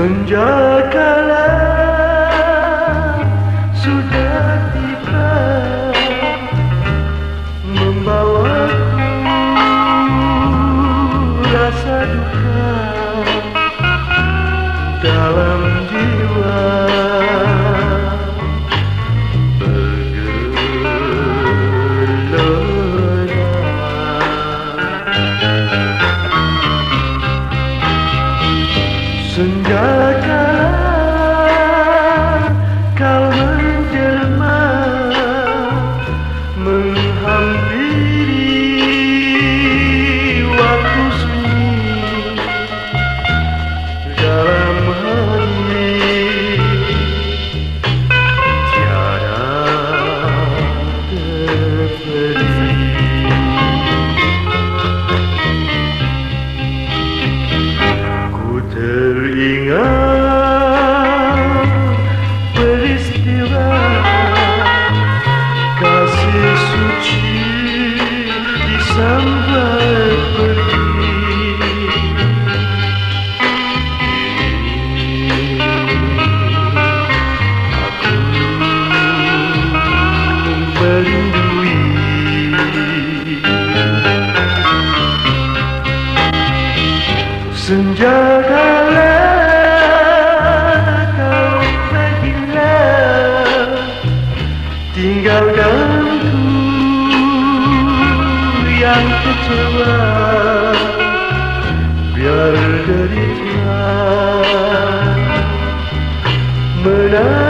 Senja kala Senjata kau menjelma Menghampiri waktu sunyi Senja kala kau pergilah Tinggalkanku yang kecewa Biar derita menang